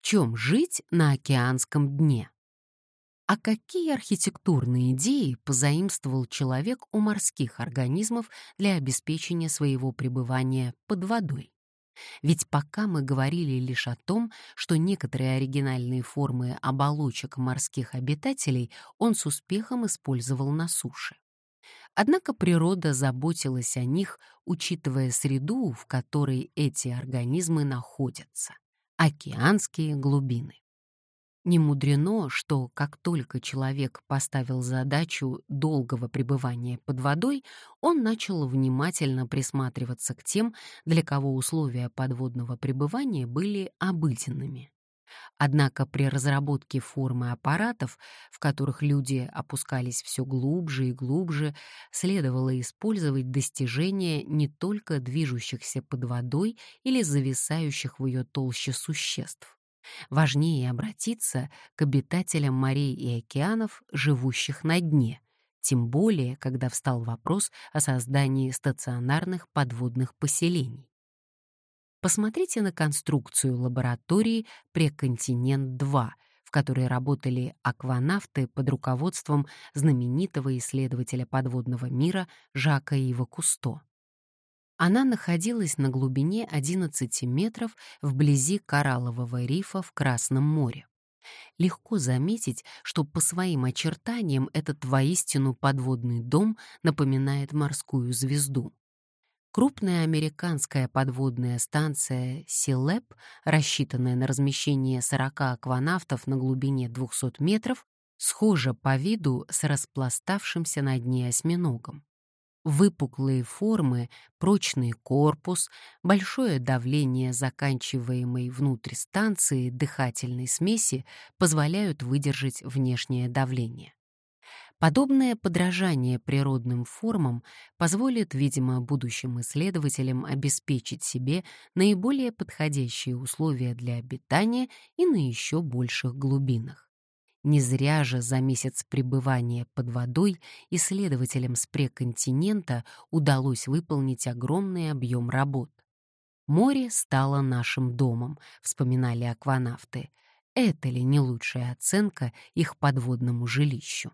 Чем жить на океанском дне? А какие архитектурные идеи позаимствовал человек у морских организмов для обеспечения своего пребывания под водой? Ведь пока мы говорили лишь о том, что некоторые оригинальные формы оболочек морских обитателей он с успехом использовал на суше. Однако природа заботилась о них, учитывая среду, в которой эти организмы находятся — океанские глубины. Не мудрено, что как только человек поставил задачу долгого пребывания под водой, он начал внимательно присматриваться к тем, для кого условия подводного пребывания были обыденными. Однако при разработке формы аппаратов, в которых люди опускались все глубже и глубже, следовало использовать достижения не только движущихся под водой или зависающих в ее толще существ. Важнее обратиться к обитателям морей и океанов, живущих на дне, тем более, когда встал вопрос о создании стационарных подводных поселений. Посмотрите на конструкцию лаборатории «Преконтинент-2», в которой работали акванавты под руководством знаменитого исследователя подводного мира Жака Ива Кусто. Она находилась на глубине 11 метров вблизи кораллового рифа в Красном море. Легко заметить, что по своим очертаниям этот воистину подводный дом напоминает морскую звезду. Крупная американская подводная станция «Силэп», рассчитанная на размещение 40 акванавтов на глубине 200 метров, схожа по виду с распластавшимся на дне осьминогом. Выпуклые формы, прочный корпус, большое давление заканчиваемой внутрь станции дыхательной смеси позволяют выдержать внешнее давление. Подобное подражание природным формам позволит, видимо, будущим исследователям обеспечить себе наиболее подходящие условия для обитания и на еще больших глубинах. Не зря же за месяц пребывания под водой исследователям с преконтинента удалось выполнить огромный объем работ. «Море стало нашим домом», — вспоминали акванавты. Это ли не лучшая оценка их подводному жилищу?